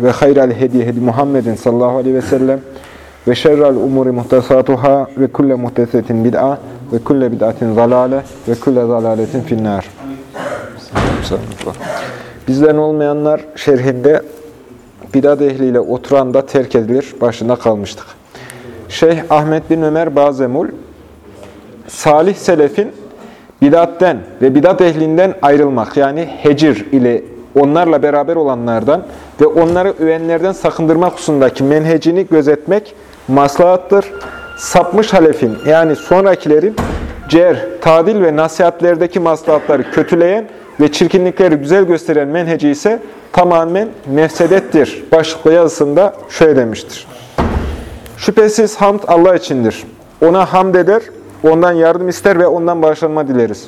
ve hayral hediye hedi Muhammedin sallallahu aleyhi ve sellem ve şerrel umuri muhtesatuhâ ve kulle muhtesetin bid'a ve kulle bid'atin zalale ve kulle zalaletin finnâr. Bizden olmayanlar şerhinde bidat ehliyle oturan da terk edilir. Başında kalmıştık. Şeyh Ahmet bin Ömer Bazemul, salih selefin bidatten ve bidat ehlinden ayrılmak yani hecir ile onlarla beraber olanlardan ve onları övenlerden sakındırmak hususundaki menhecini gözetmek maslahattır. Sapmış halefin yani sonrakilerin cer, tadil ve nasihatlerdeki maslahatları kötüleyen ve çirkinlikleri güzel gösteren menheci ise tamamen nefsedettir. Başlıklı yazısında şöyle demiştir. Şüphesiz hamd Allah içindir. Ona hamd eder, ondan yardım ister ve ondan bağışlanma dileriz.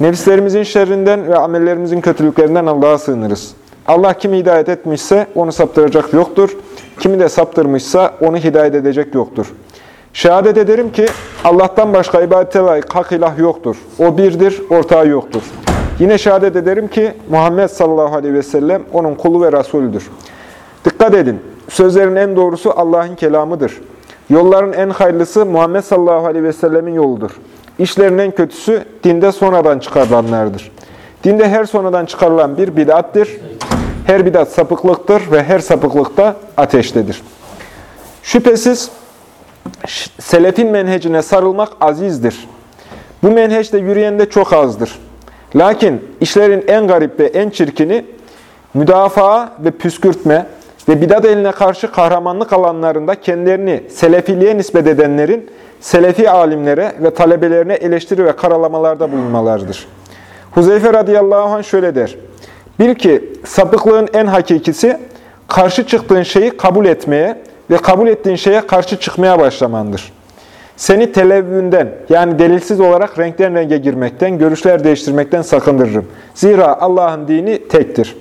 Nefislerimizin şerrinden ve amellerimizin kötülüklerinden Allah'a sığınırız. Allah kimi hidayet etmişse onu saptıracak yoktur. Kimi de saptırmışsa onu hidayet edecek yoktur. Şehadet ederim ki Allah'tan başka ibadete layık hak ilah yoktur. O birdir, ortağı yoktur. Yine şehadet ederim ki Muhammed sallallahu aleyhi ve sellem onun kulu ve Resulüdür. Dikkat edin, sözlerin en doğrusu Allah'ın kelamıdır. Yolların en hayırlısı Muhammed sallallahu aleyhi ve sellemin yoludur. İşlerin en kötüsü dinde sonradan çıkarılanlardır. Dinde her sonradan çıkarılan bir bid'attir. Her bid'at sapıklıktır ve her sapıklık da ateştedir. Şüphesiz selefin menhecine sarılmak azizdir. Bu menheçte yürüyen de çok azdır. Lakin işlerin en garip ve en çirkini müdafaa ve püskürtme ve bidat eline karşı kahramanlık alanlarında kendilerini selefiliğe nispet edenlerin selefi alimlere ve talebelerine eleştiri ve karalamalarda bulunmalarıdır. Huzeyfe radıyallahu anh şöyle der. Bil ki sapıklığın en hakikisi karşı çıktığın şeyi kabul etmeye ve kabul ettiğin şeye karşı çıkmaya başlamandır. Seni televvünden yani delilsiz olarak renkten renge girmekten, görüşler değiştirmekten sakındırırım. Zira Allah'ın dini tektir.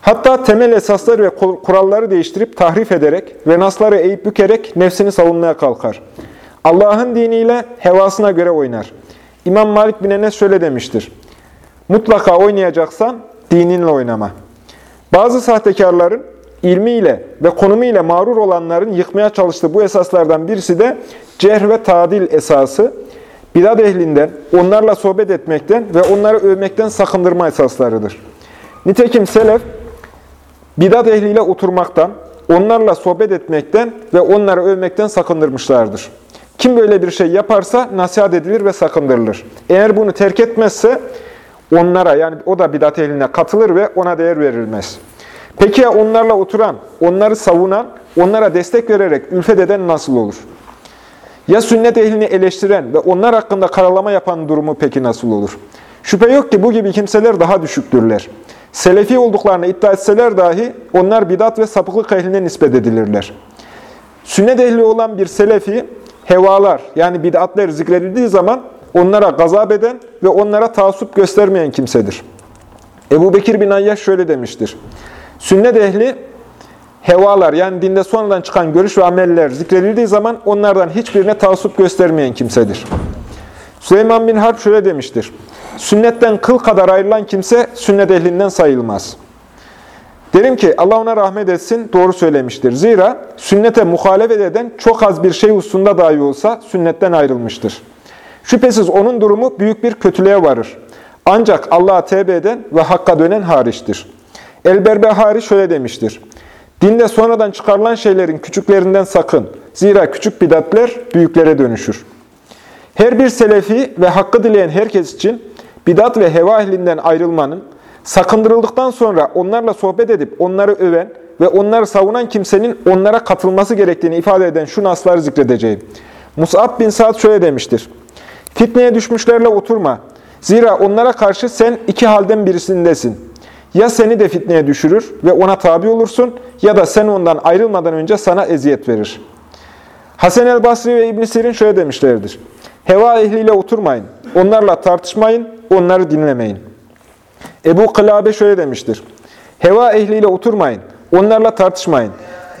Hatta temel esaslar ve kuralları değiştirip tahrif ederek ve nasları eğip bükerek nefsini savunmaya kalkar. Allah'ın diniyle hevasına göre oynar. İmam Malik bin Enes şöyle demiştir. Mutlaka oynayacaksan dininle oynama. Bazı sahtekarların ilmiyle ve konumuyla mağrur olanların yıkmaya çalıştığı bu esaslardan birisi de cehr ve tadil esası, bidat ehlinden, onlarla sohbet etmekten ve onları övmekten sakındırma esaslarıdır. Nitekim selef, bidat ehliyle oturmaktan, onlarla sohbet etmekten ve onları övmekten sakındırmışlardır. Kim böyle bir şey yaparsa nasihat edilir ve sakındırılır. Eğer bunu terk etmezse onlara yani o da bidat ehline katılır ve ona değer verilmez. Peki ya onlarla oturan, onları savunan, onlara destek vererek ülfet eden nasıl olur? Ya sünnet ehlini eleştiren ve onlar hakkında karalama yapan durumu peki nasıl olur? Şüphe yok ki bu gibi kimseler daha düşüktürler. Selefi olduklarını iddia etseler dahi onlar bidat ve sapıklık ehline nispet edilirler. Sünnet ehli olan bir selefi hevalar yani bid'atler zikredildiği zaman onlara gazap eden ve onlara taassup göstermeyen kimsedir. Ebu Bekir bin Ayyaş şöyle demiştir. Sünnet ehli hevalar yani dinde sonradan çıkan görüş ve ameller zikredildiği zaman onlardan hiçbirine taassup göstermeyen kimsedir. Süleyman bin Harp şöyle demiştir. Sünnetten kıl kadar ayrılan kimse sünnet ehlinden sayılmaz. Derim ki Allah ona rahmet etsin doğru söylemiştir. Zira sünnete muhalefet eden çok az bir şey hususunda dahi olsa sünnetten ayrılmıştır. Şüphesiz onun durumu büyük bir kötülüğe varır. Ancak Allah'a tevbe eden ve hakka dönen hariçtir. Elberbehari şöyle demiştir. Dinde sonradan çıkarılan şeylerin küçüklerinden sakın. Zira küçük bidatler büyüklere dönüşür. Her bir selefi ve hakkı dileyen herkes için bidat ve heva ehlinden ayrılmanın, sakındırıldıktan sonra onlarla sohbet edip onları öven ve onları savunan kimsenin onlara katılması gerektiğini ifade eden şu nasları zikredeceğim. Mus'ab bin Sa'd şöyle demiştir. Fitneye düşmüşlerle oturma. Zira onlara karşı sen iki halden birisindesin. Ya seni de fitneye düşürür ve ona tabi olursun ya da sen ondan ayrılmadan önce sana eziyet verir. Hasan el Basri ve İbn Sirin şöyle demişlerdir. Heva ehliyle oturmayın, onlarla tartışmayın, onları dinlemeyin. Ebu Kılabe şöyle demiştir. Heva ehliyle oturmayın, onlarla tartışmayın.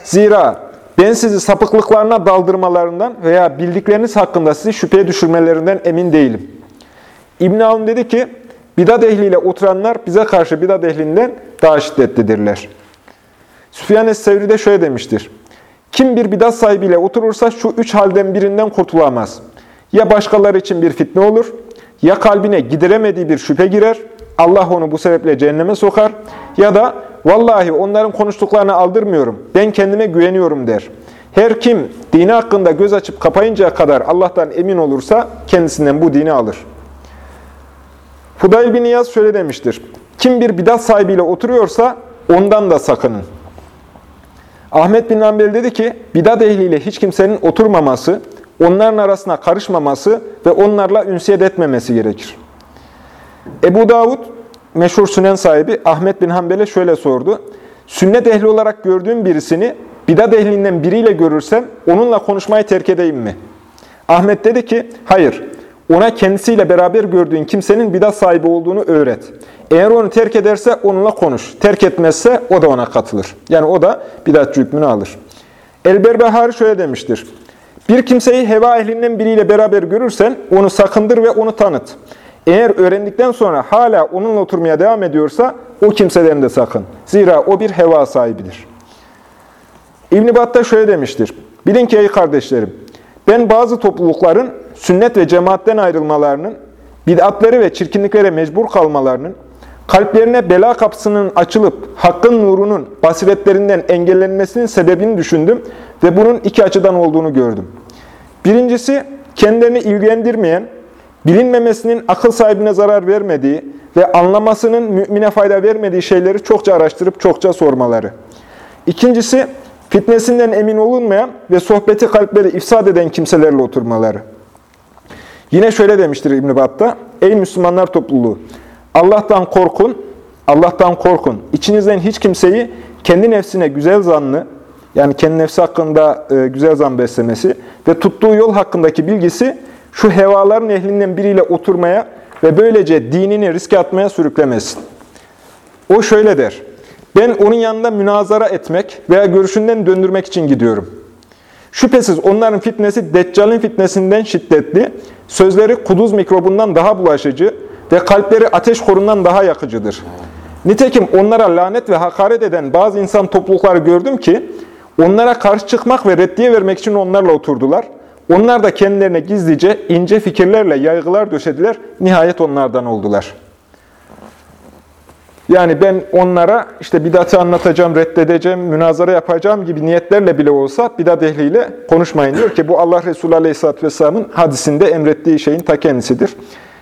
Zira ben sizi sapıklıklarına daldırmalarından veya bildikleriniz hakkında sizi şüpheye düşürmelerinden emin değilim. İbn Avun dedi ki, bidat ehliyle oturanlar bize karşı bidat ehlinden daha şiddetlidirler. Süfyan Es-Sevri de şöyle demiştir. Kim bir bidat sahibiyle oturursa şu üç halden birinden kurtulamaz. Ya başkaları için bir fitne olur, ya kalbine gideremediği bir şüphe girer, Allah onu bu sebeple cehenneme sokar, ya da vallahi onların konuştuklarını aldırmıyorum, ben kendime güveniyorum der. Her kim dini hakkında göz açıp kapayıncaya kadar Allah'tan emin olursa kendisinden bu dini alır. Fudayl bin İyaz şöyle demiştir. Kim bir bidat sahibiyle oturuyorsa ondan da sakının. Ahmet bin Ambel dedi ki, bidat ehliyle hiç kimsenin oturmaması, onların arasına karışmaması ve onlarla ünsiyet etmemesi gerekir. Ebu Davud, meşhur sünen sahibi Ahmet bin Hanbel'e şöyle sordu. Sünnet ehli olarak gördüğüm birisini bidat ehlinden biriyle görürsem onunla konuşmayı terk edeyim mi? Ahmet dedi ki, hayır, ona kendisiyle beraber gördüğün kimsenin bidat sahibi olduğunu öğret. Eğer onu terk ederse onunla konuş. Terk etmezse o da ona katılır. Yani o da bidatçı hükmünü alır. Elberbehari şöyle demiştir. Bir kimseyi heva ehlinden biriyle beraber görürsen onu sakındır ve onu tanıt. Eğer öğrendikten sonra hala onunla oturmaya devam ediyorsa o kimseden de sakın. Zira o bir heva sahibidir. İbn-i Battah şöyle demiştir. Bilin ki ey kardeşlerim, ben bazı toplulukların sünnet ve cemaatten ayrılmalarının, bid'atları ve çirkinliklere mecbur kalmalarının, kalplerine bela kapısının açılıp hakkın nurunun basiretlerinden engellenmesinin sebebini düşündüm ve bunun iki açıdan olduğunu gördüm. Birincisi, kendilerini ilgilendirmeyen, bilinmemesinin akıl sahibine zarar vermediği ve anlamasının mümine fayda vermediği şeyleri çokça araştırıp çokça sormaları. İkincisi, fitnesinden emin olunmayan ve sohbeti kalpleri ifsad eden kimselerle oturmaları. Yine şöyle demiştir İbn-i Bat'ta, Ey Müslümanlar topluluğu! Allah'tan korkun, Allah'tan korkun. İçinizden hiç kimseyi kendi nefsine güzel zanlı, yani kendi nefsi hakkında e, güzel zan beslemesi ve tuttuğu yol hakkındaki bilgisi şu hevaların ehlinden biriyle oturmaya ve böylece dinini riske atmaya sürüklemesin. O şöyle der, ben onun yanında münazara etmek veya görüşünden döndürmek için gidiyorum. Şüphesiz onların fitnesi Deccal'in fitnesinden şiddetli, sözleri kuduz mikrobundan daha bulaşıcı ve kalpleri ateş korundan daha yakıcıdır. Nitekim onlara lanet ve hakaret eden bazı insan toplulukları gördüm ki, onlara karşı çıkmak ve reddiye vermek için onlarla oturdular. Onlar da kendilerine gizlice ince fikirlerle yaygılar döşediler. Nihayet onlardan oldular. Yani ben onlara işte bidatı anlatacağım, reddedeceğim, münazara yapacağım gibi niyetlerle bile olsa bidat ehliyle konuşmayın diyor ki bu Allah Resulü Aleyhisselatü Vesselam'ın hadisinde emrettiği şeyin ta kendisidir.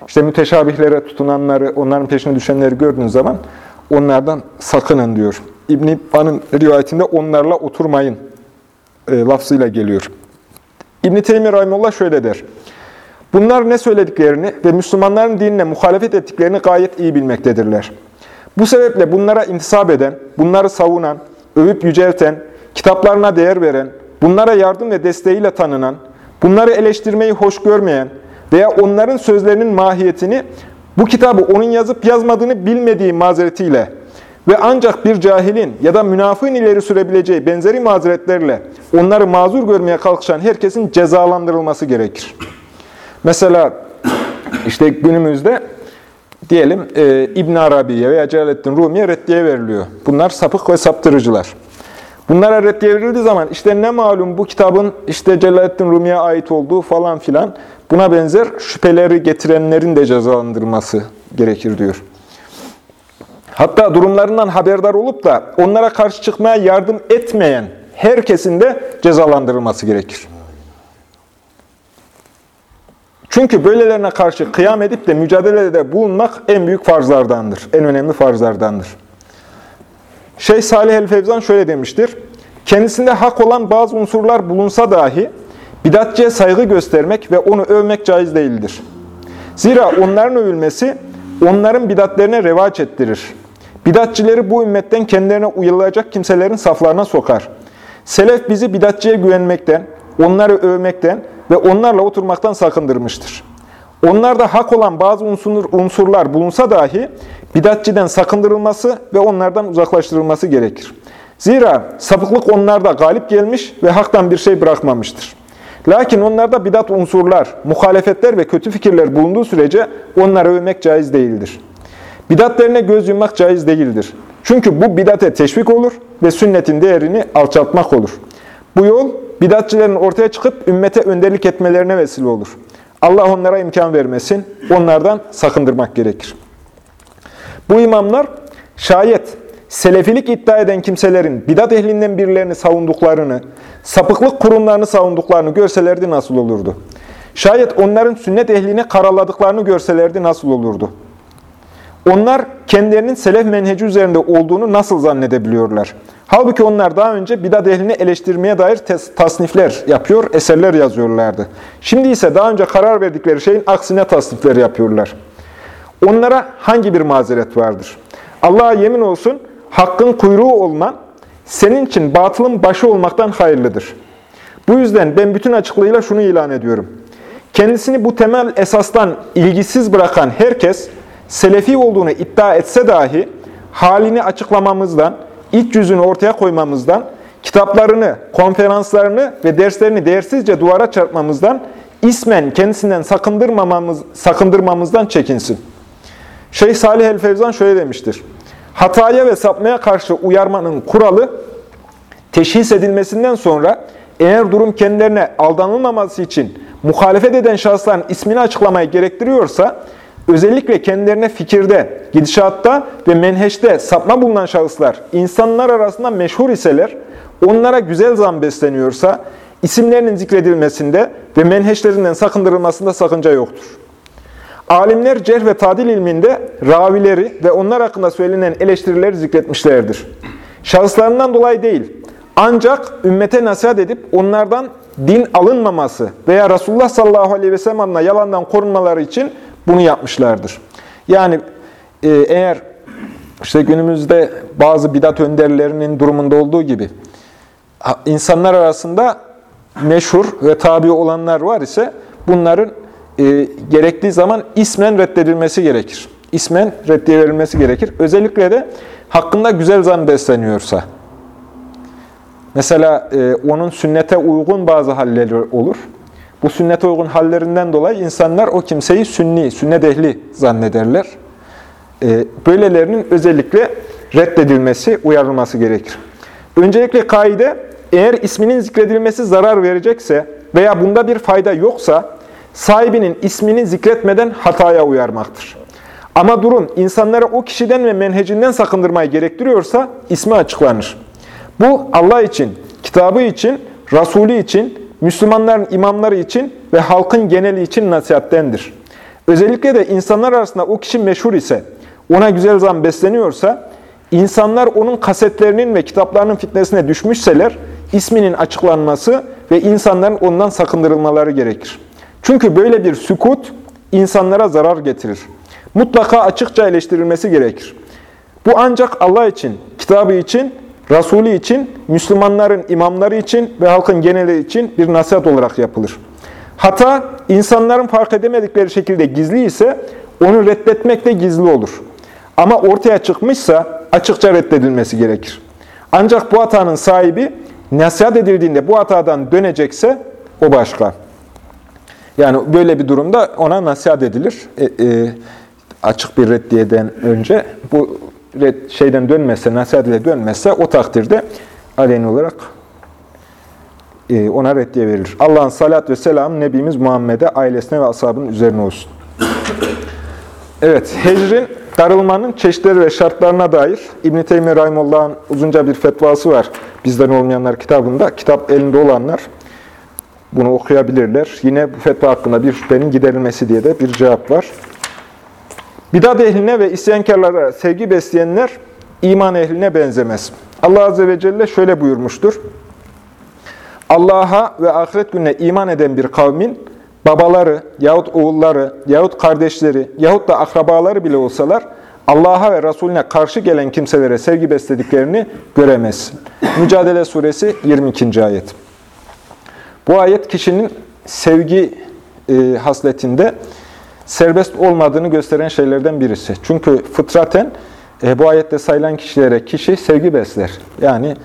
İşte müteşabihlere tutunanları, onların peşine düşenleri gördüğünüz zaman onlardan sakının diyor. İbn-i rivayetinde onlarla oturmayın e, lafzıyla geliyor. İbn-i Teymi Rahimullah şöyle der. Bunlar ne söylediklerini ve Müslümanların dinine muhalefet ettiklerini gayet iyi bilmektedirler. Bu sebeple bunlara intisap eden, bunları savunan, övüp yücelten, kitaplarına değer veren, bunlara yardım ve desteğiyle tanınan, bunları eleştirmeyi hoş görmeyen veya onların sözlerinin mahiyetini bu kitabı onun yazıp yazmadığını bilmediği mazeretiyle ve ancak bir cahilin ya da münafığın ileri sürebileceği benzeri mazeretlerle onları mazur görmeye kalkışan herkesin cezalandırılması gerekir. Mesela işte günümüzde diyelim e, İbn Arabi'ye veya Celaleddin Rumi'ye reddiye veriliyor. Bunlar sapık ve saptırıcılar. Bunlara reddiye verildiği zaman işte ne malum bu kitabın işte Celaleddin Rumi'ye ait olduğu falan filan buna benzer şüpheleri getirenlerin de cezalandırılması gerekir diyor. Hatta durumlarından haberdar olup da onlara karşı çıkmaya yardım etmeyen herkesin de cezalandırılması gerekir. Çünkü böylelerine karşı kıyam edip de mücadelede bulunmak en büyük farzlardandır. En önemli farzlardandır. Şeyh Salih el-Fevzan şöyle demiştir. Kendisinde hak olan bazı unsurlar bulunsa dahi bidatçıya saygı göstermek ve onu övmek caiz değildir. Zira onların övülmesi onların bidatlerine revaç ettirir. Bidatçileri bu ümmetten kendilerine uyulacak kimselerin saflarına sokar. Selef bizi bidatçiye güvenmekten, onları övmekten ve onlarla oturmaktan sakındırmıştır. Onlarda hak olan bazı unsur, unsurlar bulunsa dahi bidatçiden sakındırılması ve onlardan uzaklaştırılması gerekir. Zira sapıklık onlarda galip gelmiş ve haktan bir şey bırakmamıştır. Lakin onlarda bidat unsurlar, muhalefetler ve kötü fikirler bulunduğu sürece onları övmek caiz değildir. Bidatlerine göz yummak caiz değildir. Çünkü bu bidate teşvik olur ve sünnetin değerini alçaltmak olur. Bu yol bidatçilerin ortaya çıkıp ümmete önderlik etmelerine vesile olur. Allah onlara imkan vermesin, onlardan sakındırmak gerekir. Bu imamlar şayet selefilik iddia eden kimselerin bidat ehlinden birilerini savunduklarını, sapıklık kurumlarını savunduklarını görselerdi nasıl olurdu? Şayet onların sünnet ehlini karaladıklarını görselerdi nasıl olurdu? Onlar kendilerinin selef menheci üzerinde olduğunu nasıl zannedebiliyorlar? Halbuki onlar daha önce bidat ehlini eleştirmeye dair tasnifler yapıyor, eserler yazıyorlardı. Şimdi ise daha önce karar verdikleri şeyin aksine tasnifler yapıyorlar. Onlara hangi bir mazeret vardır? Allah'a yemin olsun, hakkın kuyruğu olman, senin için batılın başı olmaktan hayırlıdır. Bu yüzden ben bütün açıklığıyla şunu ilan ediyorum. Kendisini bu temel esastan ilgisiz bırakan herkes, Selefi olduğunu iddia etse dahi, halini açıklamamızdan, iç yüzünü ortaya koymamızdan, kitaplarını, konferanslarını ve derslerini değersizce duvara çarpmamızdan, ismen kendisinden sakındırmamamız, sakındırmamızdan çekinsin. Şeyh Salih el-Fevzan şöyle demiştir. Hataya ve sapmaya karşı uyarmanın kuralı, teşhis edilmesinden sonra eğer durum kendilerine aldanılmaması için muhalefet eden şahısların ismini açıklamayı gerektiriyorsa, özellikle kendilerine fikirde, gidişatta ve menheşte sapma bulunan şahıslar insanlar arasında meşhur iseler, onlara güzel zan besleniyorsa, isimlerinin zikredilmesinde ve menheşlerinden sakındırılmasında sakınca yoktur. Alimler cerh ve tadil ilminde ravileri ve onlar hakkında söylenen eleştirileri zikretmişlerdir. Şahıslarından dolayı değil, ancak ümmete nasihat edip onlardan din alınmaması veya Resulullah sallallahu aleyhi ve sellem adına yalandan korunmaları için bunu yapmışlardır. Yani e, eğer işte günümüzde bazı bidat önderlerinin durumunda olduğu gibi insanlar arasında meşhur ve tabi olanlar var ise bunların e, gerektiği zaman ismen reddedilmesi gerekir. İsmen reddiye verilmesi gerekir. Özellikle de hakkında güzel zan besleniyorsa. Mesela e, onun sünnete uygun bazı halleri olur. Bu sünnete uygun hallerinden dolayı insanlar o kimseyi sünni, sünnet ehli zannederler. E, böylelerinin özellikle reddedilmesi, uyarılması gerekir. Öncelikle kaide, eğer isminin zikredilmesi zarar verecekse veya bunda bir fayda yoksa, sahibinin ismini zikretmeden hataya uyarmaktır. Ama durum insanlara o kişiden ve menhecinden sakındırmayı gerektiriyorsa ismi açıklanır. Bu Allah için, kitabı için, Resulü için, Müslümanların imamları için ve halkın geneli için nasihattendir. Özellikle de insanlar arasında o kişi meşhur ise, ona güzel zan besleniyorsa, insanlar onun kasetlerinin ve kitaplarının fitnesine düşmüşseler, isminin açıklanması ve insanların ondan sakındırılmaları gerekir. Çünkü böyle bir sükut insanlara zarar getirir. Mutlaka açıkça eleştirilmesi gerekir. Bu ancak Allah için, kitabı için Resulü için, Müslümanların imamları için ve halkın geneli için bir nasihat olarak yapılır. Hata, insanların fark edemedikleri şekilde gizli ise onu reddetmek de gizli olur. Ama ortaya çıkmışsa açıkça reddedilmesi gerekir. Ancak bu hatanın sahibi nasihat edildiğinde bu hatadan dönecekse o başka. Yani böyle bir durumda ona nasihat edilir. E, e, açık bir reddiyeden önce bu şeyden dönmezse, nasihat ile dönmezse o takdirde aleyhine olarak e, ona reddiye verilir. Allah'ın salat ve selam Nebimiz Muhammed'e, ailesine ve ashabının üzerine olsun. Evet, hecrin darılmanın çeşitleri ve şartlarına dair İbn-i Teymi Rahimullah'ın uzunca bir fetvası var. Bizden olmayanlar kitabında. Kitap elinde olanlar bunu okuyabilirler. Yine bu fetva hakkında bir şüphenin giderilmesi diye de bir cevap var. Bidat ehline ve isyankarlara sevgi besleyenler iman ehline benzemez. Allah Azze ve Celle şöyle buyurmuştur. Allah'a ve ahiret gününe iman eden bir kavmin babaları yahut oğulları yahut kardeşleri yahut da akrabaları bile olsalar Allah'a ve Resulüne karşı gelen kimselere sevgi beslediklerini göremezsin. Mücadele Suresi 22. ayet. Bu ayet kişinin sevgi e, hasletinde serbest olmadığını gösteren şeylerden birisi. Çünkü fıtraten e, bu ayette sayılan kişilere kişi sevgi besler. Yani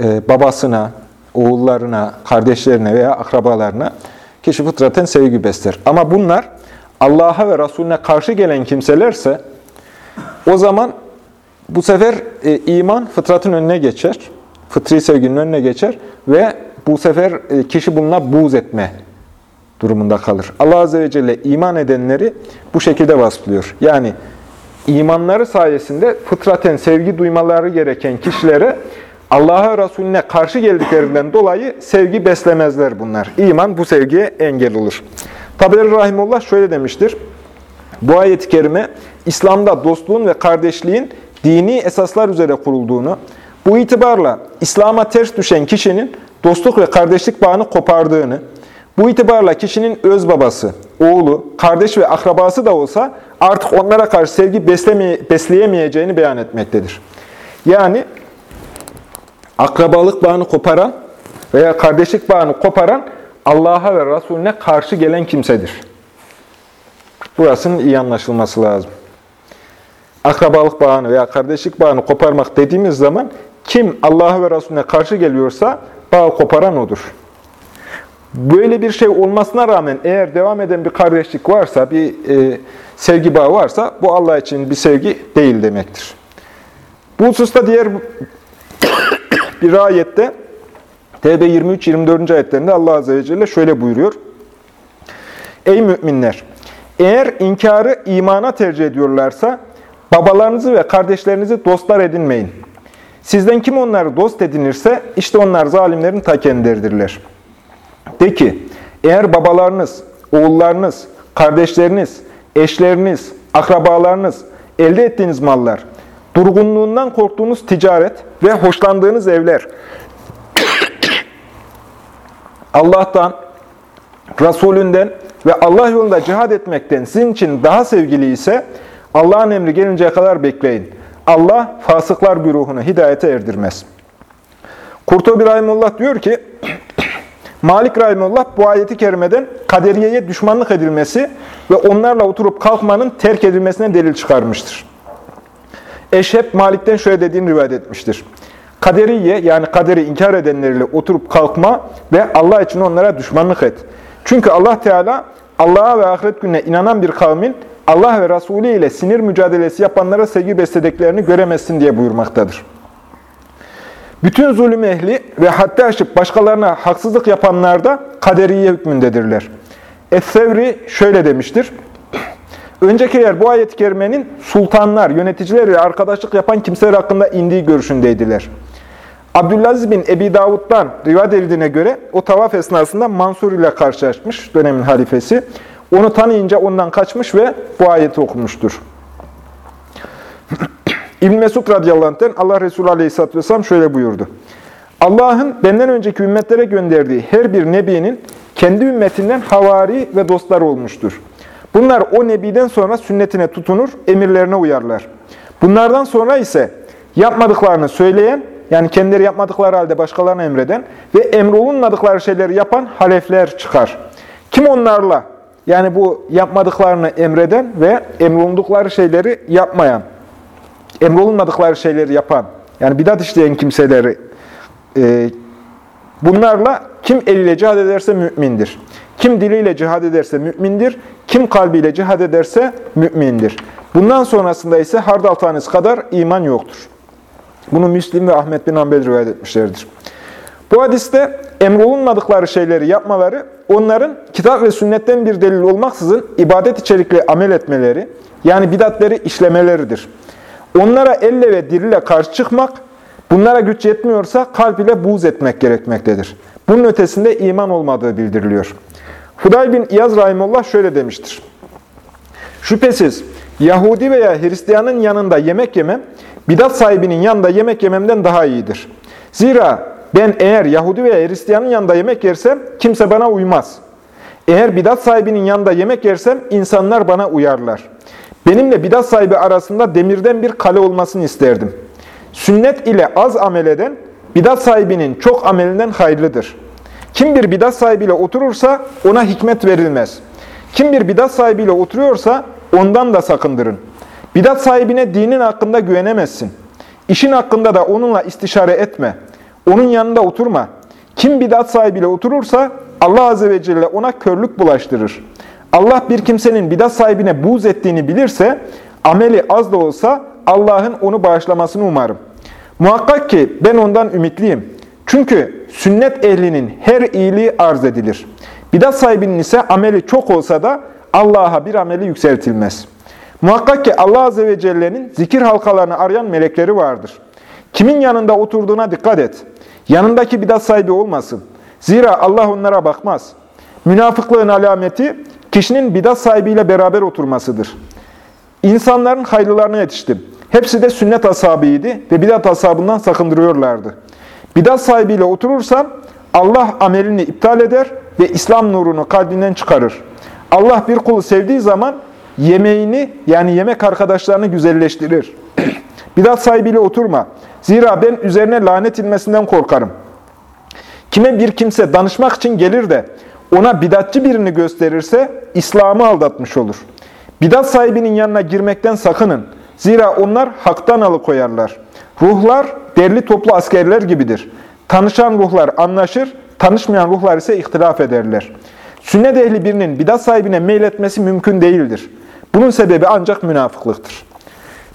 e, babasına, oğullarına, kardeşlerine veya akrabalarına kişi fıtraten sevgi besler. Ama bunlar Allah'a ve Resulüne karşı gelen kimselerse o zaman bu sefer e, iman fıtratın önüne geçer. Fıtri sevginin önüne geçer ve bu sefer e, kişi bununla buğz etme durumunda kalır. Allah Azze ve Celle iman edenleri bu şekilde vasflıyor. Yani imanları sayesinde fıtraten sevgi duymaları gereken kişilere Allah'a Resulüne karşı geldiklerinden dolayı sevgi beslemezler bunlar. İman bu sevgiye engel olur. Taberi Rahimullah şöyle demiştir. Bu ayet-i kerime İslam'da dostluğun ve kardeşliğin dini esaslar üzere kurulduğunu, bu itibarla İslam'a ters düşen kişinin dostluk ve kardeşlik bağını kopardığını, bu itibarla kişinin öz babası, oğlu, kardeş ve akrabası da olsa artık onlara karşı sevgi besleyemeyeceğini beyan etmektedir. Yani akrabalık bağını koparan veya kardeşlik bağını koparan Allah'a ve Resulüne karşı gelen kimsedir. Burasının iyi anlaşılması lazım. Akrabalık bağını veya kardeşlik bağını koparmak dediğimiz zaman kim Allah'a ve Resulüne karşı geliyorsa bağı koparan odur. Böyle bir şey olmasına rağmen eğer devam eden bir kardeşlik varsa, bir e, sevgi bağı varsa bu Allah için bir sevgi değil demektir. Bu hususta diğer bir ayette TB 23-24. ayetlerinde Allah Azze ve Celle şöyle buyuruyor. Ey müminler! Eğer inkarı imana tercih ediyorlarsa babalarınızı ve kardeşlerinizi dostlar edinmeyin. Sizden kim onları dost edinirse işte onlar zalimlerin ta kendileridirler. De ki, eğer babalarınız, oğullarınız, kardeşleriniz, eşleriniz, akrabalarınız, elde ettiğiniz mallar, durgunluğundan korktuğunuz ticaret ve hoşlandığınız evler, Allah'tan, Resulünden ve Allah yolunda cihad etmekten sizin için daha sevgili ise Allah'ın emri gelinceye kadar bekleyin. Allah fasıklar güruhunu hidayete erdirmez. Kurtobi Rahimullah diyor ki, Malik Rahimullah bu ayeti kerimeden kaderiyeye düşmanlık edilmesi ve onlarla oturup kalkmanın terk edilmesine delil çıkarmıştır. Eşhep Malik'ten şöyle dediğini rivayet etmiştir. Kaderiye yani kaderi inkar edenleriyle oturup kalkma ve Allah için onlara düşmanlık et. Çünkü Allah Teala Allah'a ve ahiret gününe inanan bir kavmin Allah ve Resulü ile sinir mücadelesi yapanlara sevgi beslediklerini göremezsin diye buyurmaktadır. Bütün zulüm ehli ve haddi aşıp başkalarına haksızlık yapanlar da kaderiye hükmündedirler. Es-Sevri şöyle demiştir. Öncekiler bu ayet-i kerimenin sultanlar, yöneticiler ve arkadaşlık yapan kimseler hakkında indiği görüşündeydiler. Abdülaziz bin Ebi Davud'dan rivayet edildiğine göre o tavaf esnasında Mansur ile karşılaşmış dönemin halifesi. Onu tanıyınca ondan kaçmış ve bu ayeti okumuştur. İbn Mesud radıyallahu anh'ten Allah Resulü aleyhisselatü vesselam şöyle buyurdu. Allah'ın benden önceki ümmetlere gönderdiği her bir nebinin kendi ümmetinden havari ve dostlar olmuştur. Bunlar o nebiden sonra sünnetine tutunur, emirlerine uyarlar. Bunlardan sonra ise yapmadıklarını söyleyen, yani kendileri yapmadıkları halde başkalarına emreden ve emrolunmadıkları şeyleri yapan halefler çıkar. Kim onlarla, yani bu yapmadıklarını emreden ve emrolundukları şeyleri yapmayan, emrolunmadıkları şeyleri yapan, yani bidat işleyen kimseleri, e, bunlarla kim eliyle cihad ederse mümindir. Kim diliyle cihad ederse mümindir, kim kalbiyle cihad ederse mümindir. Bundan sonrasında ise hardal tanesi kadar iman yoktur. Bunu Müslim ve Ahmet bin Hanbel rivayet etmişlerdir. Bu hadiste emrolunmadıkları şeyleri yapmaları, onların kitap ve sünnetten bir delil olmaksızın ibadet içerikli amel etmeleri, yani bidatleri işlemeleridir. Onlara elle ve dille karşı çıkmak, bunlara güç yetmiyorsa kalp ile buğz etmek gerekmektedir. Bunun ötesinde iman olmadığı bildiriliyor. Huday bin İyaz Rahimullah şöyle demiştir. Şüphesiz Yahudi veya Hristiyanın yanında yemek yemem, bidat sahibinin yanında yemek yememden daha iyidir. Zira ben eğer Yahudi veya Hristiyanın yanında yemek yersem kimse bana uymaz. Eğer bidat sahibinin yanında yemek yersem insanlar bana uyarlar. Benimle bidat sahibi arasında demirden bir kale olmasını isterdim. Sünnet ile az amel eden, bidat sahibinin çok amelinden hayırlıdır. Kim bir bidat sahibiyle oturursa ona hikmet verilmez. Kim bir bidat sahibiyle oturuyorsa ondan da sakındırın. Bidat sahibine dinin hakkında güvenemezsin. İşin hakkında da onunla istişare etme. Onun yanında oturma. Kim bidat sahibiyle oturursa Allah Azze ve Celle ona körlük bulaştırır. Allah bir kimsenin bidat sahibine buğz ettiğini bilirse, ameli az da olsa Allah'ın onu bağışlamasını umarım. Muhakkak ki ben ondan ümitliyim. Çünkü sünnet ehlinin her iyiliği arz edilir. Bidat sahibinin ise ameli çok olsa da Allah'a bir ameli yükseltilmez. Muhakkak ki Allah Azze ve Celle'nin zikir halkalarını arayan melekleri vardır. Kimin yanında oturduğuna dikkat et. Yanındaki bidat sahibi olmasın. Zira Allah onlara bakmaz. Münafıklığın alameti kişinin bidat sahibiyle beraber oturmasıdır. İnsanların hayırlarına yetiştim. Hepsi de sünnet ashabıydı ve bidat ashabından sakındırıyorlardı. Bidat sahibiyle oturursan Allah amelini iptal eder ve İslam nurunu kalbinden çıkarır. Allah bir kulu sevdiği zaman yemeğini yani yemek arkadaşlarını güzelleştirir. bidat sahibiyle oturma. Zira ben üzerine lanet inmesinden korkarım. Kime bir kimse danışmak için gelir de ona bidatçı birini gösterirse İslam'ı aldatmış olur. Bidat sahibinin yanına girmekten sakının. Zira onlar haktan alıkoyarlar. Ruhlar derli toplu askerler gibidir. Tanışan ruhlar anlaşır, tanışmayan ruhlar ise ihtilaf ederler. Sünnet ehli birinin bidat sahibine meyletmesi mümkün değildir. Bunun sebebi ancak münafıklıktır.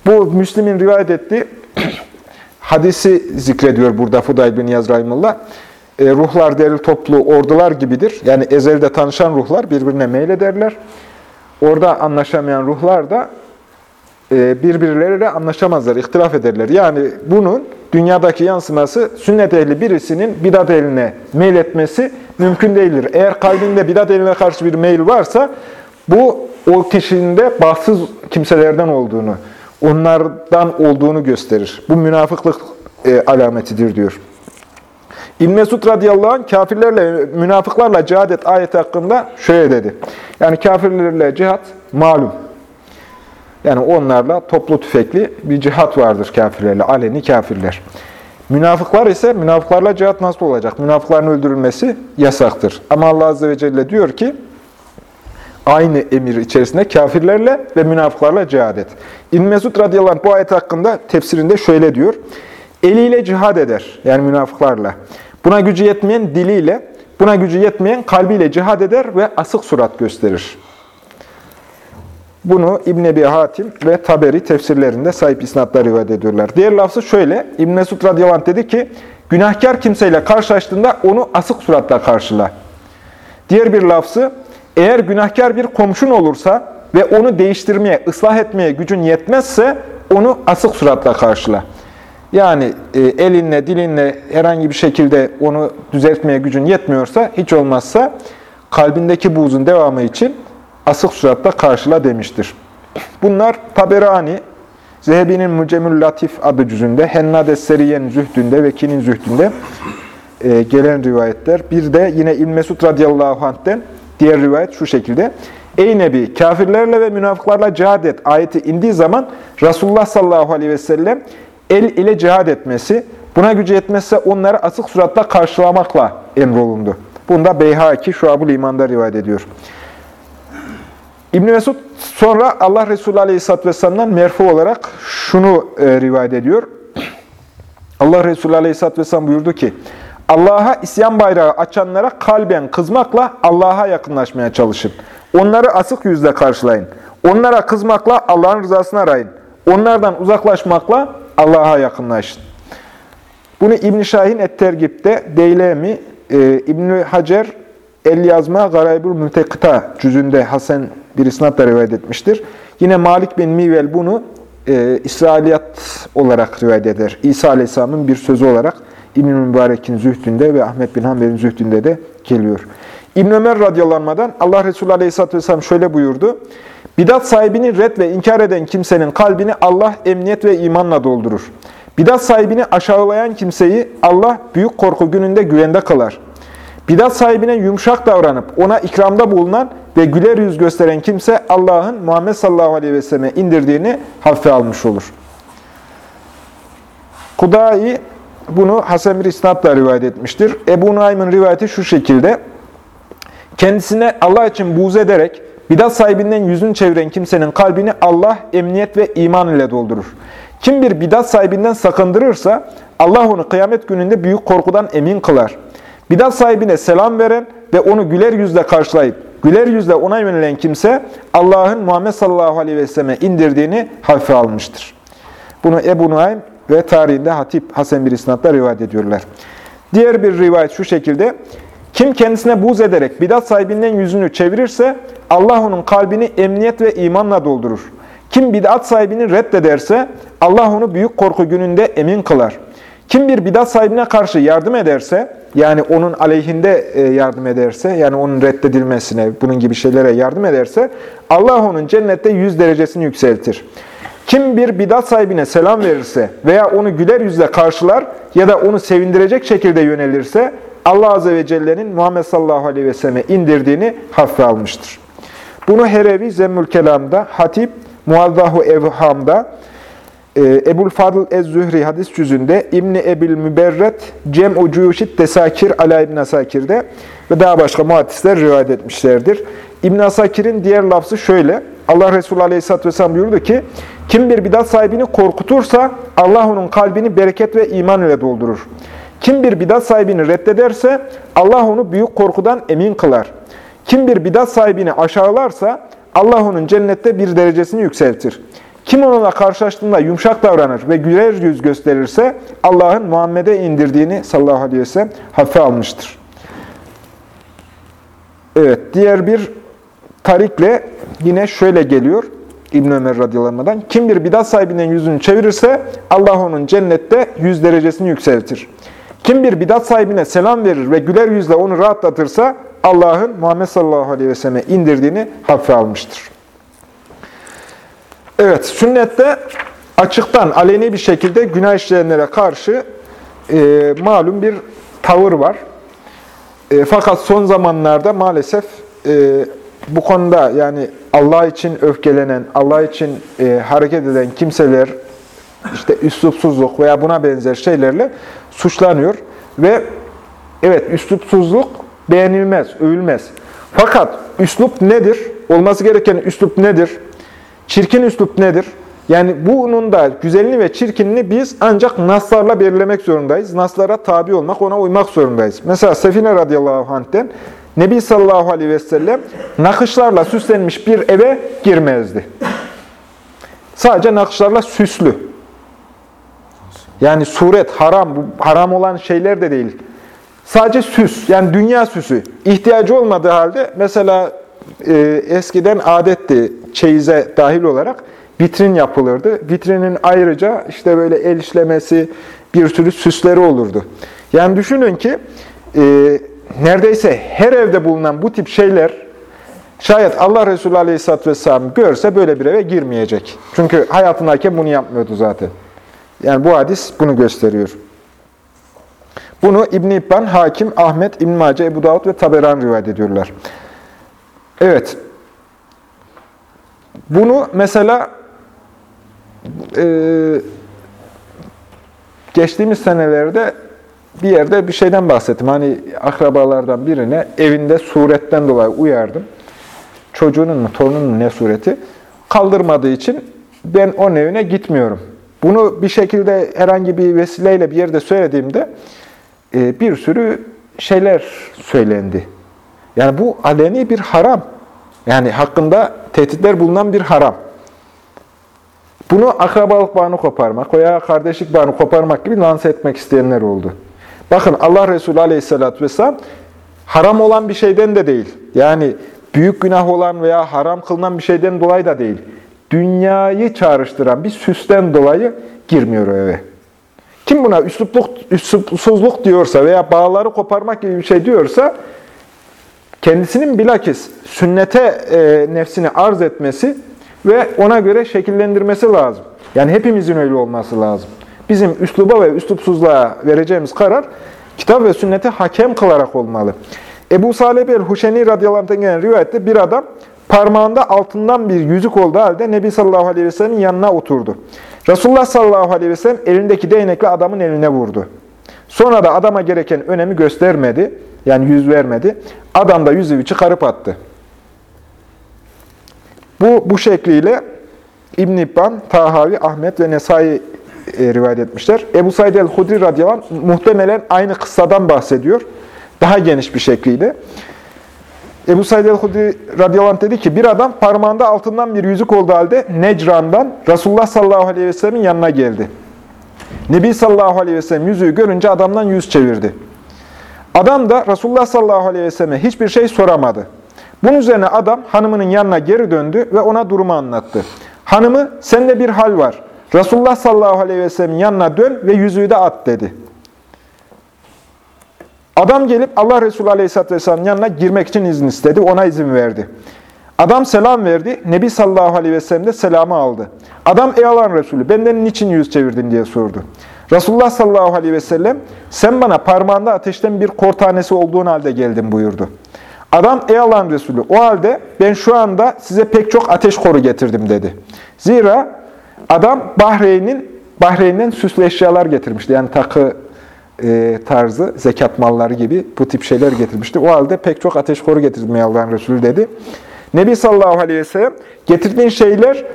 Bu Müslim'in rivayet ettiği hadisi zikrediyor burada Fudayl bin Yaz. E, ruhlar derli toplu ordular gibidir. Yani ezelde tanışan ruhlar birbirine meylederler. Orada anlaşamayan ruhlar da e, birbirleriyle anlaşamazlar, ihtilaf ederler. Yani bunun dünyadaki yansıması sünnet ehli birisinin bidat eline meyletmesi mümkün değildir. Eğer kalbinde bidat eline karşı bir meyil varsa bu o kişinin de bahtsız kimselerden olduğunu, onlardan olduğunu gösterir. Bu münafıklık e, alametidir diyor. İbn Mesud radıyallahu anh kafirlerle, münafıklarla cihad et ayeti hakkında şöyle dedi. Yani kafirlerle cihat malum. Yani onlarla toplu tüfekli bir cihat vardır kafirlerle, aleni kafirler. Münafıklar ise, münafıklarla cihat nasıl olacak? Münafıkların öldürülmesi yasaktır. Ama Allah Azze ve Celle diyor ki, aynı emir içerisinde kafirlerle ve münafıklarla cihad et. İbn Mesud radıyallahu anh bu ayet hakkında tefsirinde şöyle diyor. Eliyle cihad eder, yani münafıklarla. Buna gücü yetmeyen diliyle, buna gücü yetmeyen kalbiyle cihad eder ve asık surat gösterir. Bunu İbn Ebi Hatim ve Taberi tefsirlerinde sahip isnatlar rivayet ediyorlar. Diğer lafzı şöyle. İbn Mesud radıyallahu dedi ki, günahkar kimseyle karşılaştığında onu asık suratla karşıla. Diğer bir lafzı, eğer günahkar bir komşun olursa ve onu değiştirmeye, ıslah etmeye gücün yetmezse onu asık suratla karşıla. Yani e, elinle, dilinle herhangi bir şekilde onu düzeltmeye gücün yetmiyorsa, hiç olmazsa kalbindeki buğzun devamı için asık suratla karşıla demiştir. Bunlar Taberani, Zehebi'nin Mücemül Latif adı cüzünde, Hennades Seriyen zühdünde ve Kinin zühdünde e, gelen rivayetler. Bir de yine İbn Mesud radıyallahu anh'ten diğer rivayet şu şekilde. Ey Nebi, kafirlerle ve münafıklarla cihad et ayeti indiği zaman Resulullah sallallahu aleyhi ve sellem el ile cihad etmesi, buna gücü yetmezse onları asık suratla karşılamakla emrolundu. Bunda Beyhaki Şuab-ül İman'da rivayet ediyor. ibn Mesud sonra Allah Resulü Aleyhisselatü Vesselam'dan merfu olarak şunu e, rivayet ediyor. Allah Resulü Aleyhisselatü Vesselam buyurdu ki, Allah'a isyan bayrağı açanlara kalben kızmakla Allah'a yakınlaşmaya çalışın. Onları asık yüzle karşılayın. Onlara kızmakla Allah'ın rızasını arayın. Onlardan uzaklaşmakla Allah'a yakınlaşın. Bunu İbn Şahin Et-Tergib'de, Deylemi, e, İbn Hacer El Yazma Garaybul Mütekita cüzünde Hasan bir isnatla rivayet etmiştir. Yine Malik bin Mivel bunu e, İsrailiyat olarak rivayet eder. İsa Aleyhisselam'ın bir sözü olarak İbn-i Mübarek'in zühdünde ve Ahmet bin Hanbel'in zühdünde de geliyor. İbn Ömer radyalanmadan Allah Resulü Aleyhisselatü Vesselam şöyle buyurdu. Bidat sahibini red ve inkar eden kimsenin kalbini Allah emniyet ve imanla doldurur. Bidat sahibini aşağılayan kimseyi Allah büyük korku gününde güvende kılar. Bidat sahibine yumuşak davranıp ona ikramda bulunan ve güler yüz gösteren kimse Allah'ın Muhammed sallallahu aleyhi ve selleme indirdiğini hafife almış olur. Kudai bunu Hasan bir isnatla rivayet etmiştir. Ebu Naim'in rivayeti şu şekilde. Kendisine Allah için buğz ederek bidat sahibinden yüzünü çeviren kimsenin kalbini Allah emniyet ve iman ile doldurur. Kim bir bidat sahibinden sakındırırsa Allah onu kıyamet gününde büyük korkudan emin kılar. Bidat sahibine selam veren ve onu güler yüzle karşılayıp güler yüzle ona yönelen kimse Allah'ın Muhammed sallallahu aleyhi ve selleme indirdiğini hafife almıştır. Bunu Ebu Nuaym ve tarihinde Hatip Hasan bir isnatla rivayet ediyorlar. Diğer bir rivayet şu şekilde. Kim kendisine buz ederek bidat sahibinden yüzünü çevirirse Allah onun kalbini emniyet ve imanla doldurur. Kim bidat sahibini reddederse Allah onu büyük korku gününde emin kılar. Kim bir bidat sahibine karşı yardım ederse, yani onun aleyhinde e, yardım ederse, yani onun reddedilmesine, bunun gibi şeylere yardım ederse, Allah onun cennette yüz derecesini yükseltir. Kim bir bidat sahibine selam verirse veya onu güler yüzle karşılar ya da onu sevindirecek şekilde yönelirse, Allah Azze ve Celle'nin Muhammed sallallahu aleyhi ve selleme indirdiğini hafife almıştır. Bunu Herevi Zemmül Kelam'da, Hatip Muazzahu Evham'da, e, Ebul Fadıl Ez-Zühri hadis cüzünde, İbni Ebil Müberret, Cem-u Cuyuşit Desakir Ala İbn Asakir'de ve daha başka muhaddisler rivayet etmişlerdir. İbn Asakir'in diğer lafzı şöyle, Allah Resulü Aleyhisselatü Vesselam buyurdu ki, kim bir bidat sahibini korkutursa Allah onun kalbini bereket ve iman ile doldurur. Kim bir bidat sahibini reddederse Allah onu büyük korkudan emin kılar. Kim bir bidat sahibini aşağılarsa Allah onun cennette bir derecesini yükseltir. Kim onunla karşılaştığında yumuşak davranır ve güler yüz gösterirse Allah'ın Muhammed'e indirdiğini sallallahu aleyhi ve sellem hafife almıştır. Evet, diğer bir tarikle yine şöyle geliyor İbn Ömer radıyallahu. Kim bir bidat sahibinden yüzünü çevirirse Allah onun cennette yüz derecesini yükseltir. Kim bir bidat sahibine selam verir ve güler yüzle onu rahatlatırsa Allah'ın Muhammed sallallahu aleyhi ve selleme indirdiğini hafife almıştır. Evet, sünnette açıktan, aleni bir şekilde günah işleyenlere karşı e, malum bir tavır var. E, fakat son zamanlarda maalesef e, bu konuda yani Allah için öfkelenen, Allah için e, hareket eden kimseler işte üslupsuzluk veya buna benzer şeylerle suçlanıyor. Ve evet üslupsuzluk beğenilmez, övülmez. Fakat üslup nedir? Olması gereken üslup nedir? Çirkin üslup nedir? Yani bunun da güzelini ve çirkinini biz ancak naslarla belirlemek zorundayız. Naslara tabi olmak, ona uymak zorundayız. Mesela Sefine radıyallahu anh'ten Nebi sallallahu aleyhi ve sellem nakışlarla süslenmiş bir eve girmezdi. Sadece nakışlarla süslü. Yani suret, haram, bu haram olan şeyler de değil. Sadece süs, yani dünya süsü. İhtiyacı olmadığı halde mesela e, eskiden adetti çeyize dahil olarak vitrin yapılırdı. Vitrinin ayrıca işte böyle el işlemesi, bir sürü süsleri olurdu. Yani düşünün ki e, neredeyse her evde bulunan bu tip şeyler şayet Allah Resulü Aleyhisselatü Vesselam görse böyle bir eve girmeyecek. Çünkü hayatındayken bunu yapmıyordu zaten. Yani bu hadis bunu gösteriyor. Bunu İbn-i İbban, Hakim, Ahmet, İbn-i Mace, Ebu Davud ve Taberan rivayet ediyorlar. Evet. Bunu mesela e, geçtiğimiz senelerde bir yerde bir şeyden bahsettim. Hani akrabalardan birine evinde suretten dolayı uyardım. Çocuğunun mu, torunun mu ne sureti kaldırmadığı için ben onun evine gitmiyorum. Bunu bir şekilde herhangi bir vesileyle bir yerde söylediğimde e, bir sürü şeyler söylendi. Yani bu aleni bir haram. Yani hakkında tehditler bulunan bir haram. Bunu akrabalık bağını koparmak veya kardeşlik bağını koparmak gibi lanse etmek isteyenler oldu. Bakın Allah Resulü Aleyhisselatü Vesselam haram olan bir şeyden de değil. Yani büyük günah olan veya haram kılınan bir şeyden dolayı da değil. Dünyayı çağrıştıran bir süsten dolayı girmiyor o eve. Kim buna üslupluk, üslupsuzluk diyorsa veya bağları koparmak gibi bir şey diyorsa kendisinin bilakis sünnete e, nefsini arz etmesi ve ona göre şekillendirmesi lazım. Yani hepimizin öyle olması lazım. Bizim üsluba ve üslupsuzluğa vereceğimiz karar kitap ve sünnete hakem kılarak olmalı. Ebu Salebe el-Huşeni radıyallahu anh'tan gelen rivayette bir adam parmağında altından bir yüzük olduğu halde Nebi sallallahu aleyhi ve sellem'in yanına oturdu. Resulullah sallallahu aleyhi ve sellem elindeki değnekle adamın eline vurdu. Sonra da adama gereken önemi göstermedi. Yani yüz vermedi. Adam da yüzüğü çıkarıp attı. Bu, bu şekliyle İbn İbban, Tahavi, Ahmet ve Nesai e, rivayet etmişler. Ebu Said el-Hudri radıyallahu anh, muhtemelen aynı kıssadan bahsediyor. Daha geniş bir şekliyle. Ebu Said el-Hudri radıyallahu anh dedi ki, bir adam parmağında altından bir yüzük olduğu halde Necran'dan Resulullah sallallahu aleyhi ve sellemin yanına geldi. Nebi sallallahu aleyhi ve sellem yüzüğü görünce adamdan yüz çevirdi. Adam da Resulullah sallallahu aleyhi ve selleme hiçbir şey soramadı. Bunun üzerine adam hanımının yanına geri döndü ve ona durumu anlattı. Hanımı, sende bir hal var. Resulullah sallallahu aleyhi ve sellemin yanına dön ve yüzüğü de at dedi. Adam gelip Allah Resulü aleyhisselatü vesselamın yanına girmek için izin istedi. Ona izin verdi. Adam selam verdi. Nebi sallallahu aleyhi ve sellem de selamı aldı. Adam ey Allah'ın Resulü benden niçin yüz çevirdin diye sordu. Resulullah sallallahu aleyhi ve sellem sen bana parmağında ateşten bir kor tanesi olduğun halde geldin buyurdu. Adam ey Allah'ın Resulü o halde ben şu anda size pek çok ateş koru getirdim dedi. Zira adam Bahreyn'in Bahreyn'den süslü eşyalar getirmişti. Yani takı e, tarzı, zekat malları gibi bu tip şeyler getirmişti. O halde pek çok ateş koru getirdim Allah'ın Resulü dedi. Nebi sallallahu aleyhi ve sellem getirdiğin şeyler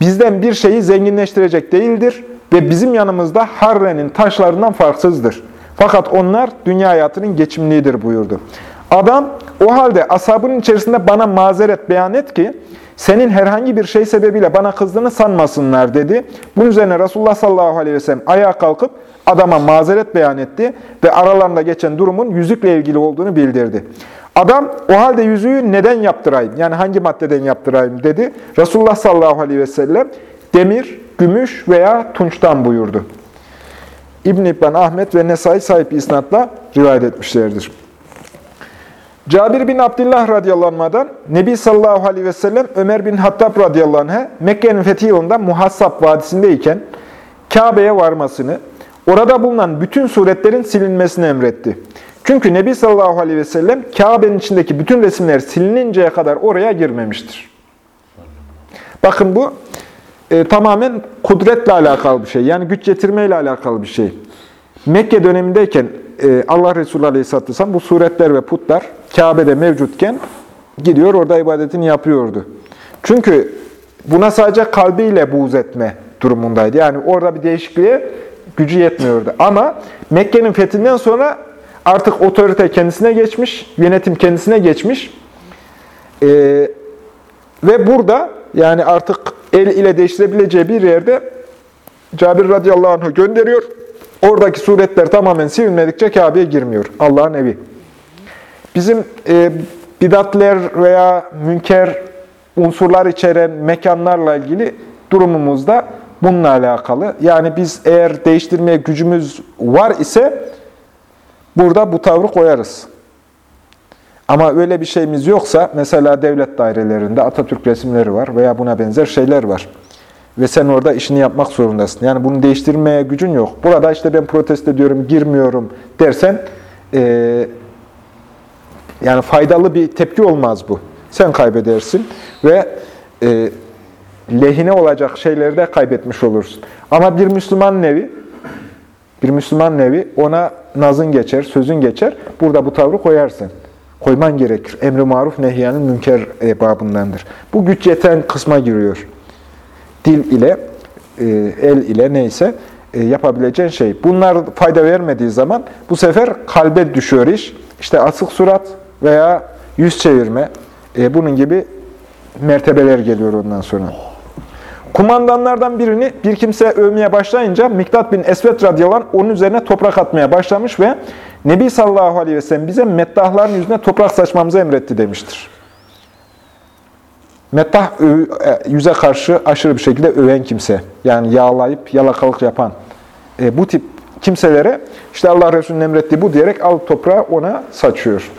bizden bir şeyi zenginleştirecek değildir ve bizim yanımızda Harre'nin taşlarından farksızdır. Fakat onlar dünya hayatının geçimliğidir buyurdu. Adam o halde ashabının içerisinde bana mazeret beyan et ki senin herhangi bir şey sebebiyle bana kızdığını sanmasınlar dedi. Bunun üzerine Resulullah sallallahu aleyhi ve sellem ayağa kalkıp adama mazeret beyan etti ve aralarında geçen durumun yüzükle ilgili olduğunu bildirdi. Adam o halde yüzüğü neden yaptırayım? Yani hangi maddeden yaptırayım dedi. Resulullah sallallahu aleyhi ve sellem demir, gümüş veya tunçtan buyurdu. İbn-i İbban, Ahmet ve Nesai sahip isnatla rivayet etmişlerdir. Cabir bin Abdullah radıyallahu anh'dan Nebi sallallahu aleyhi ve sellem Ömer bin Hattab radıyallahu anh'a Mekke'nin fethi yılında Muhassab vadisindeyken Kabe'ye varmasını, orada bulunan bütün suretlerin silinmesini emretti. Çünkü Nebi sallallahu aleyhi ve sellem Kabe'nin içindeki bütün resimler silininceye kadar oraya girmemiştir. Bakın bu e, tamamen kudretle alakalı bir şey. Yani güç getirmeyle alakalı bir şey. Mekke dönemindeyken e, Allah Resulü Aleyhisselatü Vesselam bu suretler ve putlar Kabe'de mevcutken gidiyor orada ibadetini yapıyordu. Çünkü buna sadece kalbiyle buğz etme durumundaydı. Yani orada bir değişikliğe gücü yetmiyordu. Ama Mekke'nin fethinden sonra artık otorite kendisine geçmiş, yönetim kendisine geçmiş. Ee, ve burada yani artık el ile değiştirebileceği bir yerde Cabir radıyallahu anh'ı gönderiyor. Oradaki suretler tamamen silinmedikçe Kabe'ye girmiyor. Allah'ın evi. Bizim e, bidatler veya münker unsurlar içeren mekanlarla ilgili durumumuz da bununla alakalı. Yani biz eğer değiştirmeye gücümüz var ise burada bu tavrı koyarız. Ama öyle bir şeyimiz yoksa, mesela devlet dairelerinde Atatürk resimleri var veya buna benzer şeyler var. Ve sen orada işini yapmak zorundasın. Yani bunu değiştirmeye gücün yok. Burada işte ben protesto ediyorum, girmiyorum dersen, e, yani faydalı bir tepki olmaz bu. Sen kaybedersin ve e, lehine olacak şeyleri de kaybetmiş olursun. Ama bir Müslüman nevi, bir Müslüman nevi ona nazın geçer, sözün geçer. Burada bu tavrı koyarsın. Koyman gerekir. Emri maruf nehyanın münker e, babındandır. Bu güç yeten kısma giriyor. Dil ile, e, el ile neyse e, yapabileceğin şey. Bunlar fayda vermediği zaman bu sefer kalbe düşüyor iş. İşte asık surat veya yüz çevirme, bunun gibi mertebeler geliyor ondan sonra. Kumandanlardan birini bir kimse övmeye başlayınca Miktat bin Esvet radıyallahu anh onun üzerine toprak atmaya başlamış ve Nebi sallallahu aleyhi ve sellem bize meddahların yüzüne toprak saçmamızı emretti demiştir. Meddah e, yüze karşı aşırı bir şekilde öven kimse. Yani yağlayıp yalakalık yapan. E, bu tip kimselere işte Allah Resulü'nün emrettiği bu diyerek al toprağı ona saçıyor.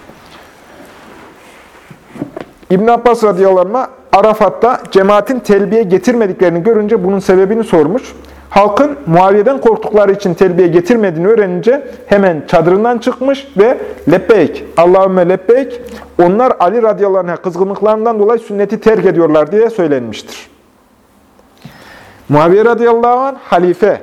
İbn Abbas radıyallahu anh Arafat'ta cemaatin telbiye getirmediklerini görünce bunun sebebini sormuş. Halkın Muaviye'den korktukları için terbiye getirmediğini öğrenince hemen çadırından çıkmış ve lebbeyk, Allahümme lebbeyk, onlar Ali radıyallahu anh'a kızgınlıklarından dolayı sünneti terk ediyorlar diye söylenmiştir. Muaviye radıyallahu anh halife,